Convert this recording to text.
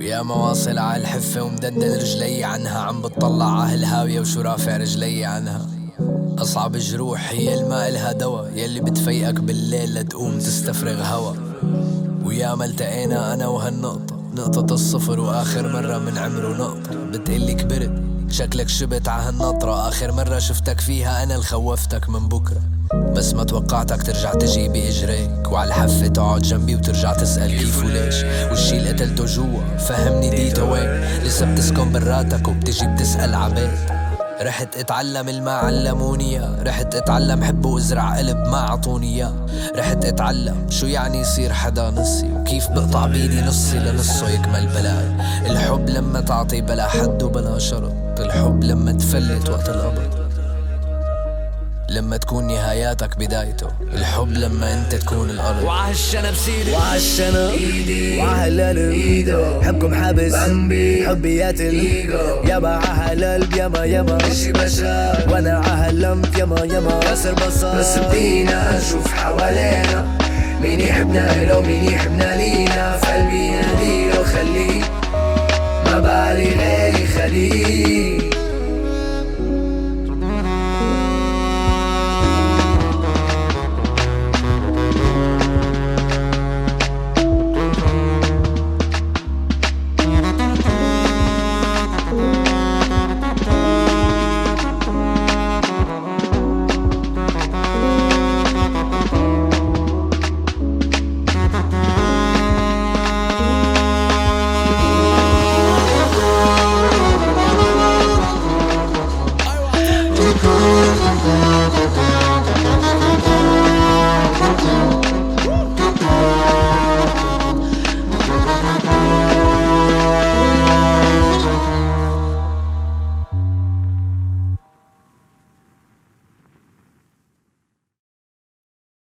ويا مواصل على الحفة ومددد رجلي عنها عم بتطلع على الهاوية وشو رافع رجلي عنها. أصعب جروح هي الماء إلها دوا يلي بتفيقك بالليل لتقوم تستفرغ هوا. ويا ما التقينا أنا وهالنقطة نقطة الصفر وآخر مرة من عمره نقطة بتقلي كبرت شكلك شبت عهالنطرة آخر مرة شفتك فيها أنا اللي خوفتك من بكرة. بس ما توقعتك ترجع تجي بإجريك وعلى الحفة تقعد جنبي وترجع تسأل كيف وليش والشي اللي قتلته جوا فهمني ديته وين لسه بتسكن براتك وبتجي بتسأل عبيت رحت اتعلم الما علموني اياه رحت اتعلم حب وازرع قلب ما عطوني إياه. رحت اتعلم شو يعني يصير حدا نصي. وكيف بقطع بيدي نصي لنصه يكمل بلاي الحب لما تعطي بلا حد وبلا شرط. الحب لما تفلت وقت القبض. لما تكون نهاياتك بدايته. الحب لما انت تكون الأرض. وعشنا بسيدي. وعشنا إيدي. وعالقلب ايده حبكم حابس. بمبي حبي ياتل ايجو يابا عالقلب يابا يابا. ماشي بشر؟ وأنا عاللمت يابا يابا. كسر بصر. بس بدينا نشوف حوالينا. مين يحبنا لو مين يحبنا لينا. في قلبينا.